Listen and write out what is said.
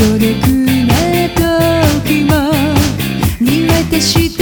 孤独な時もてし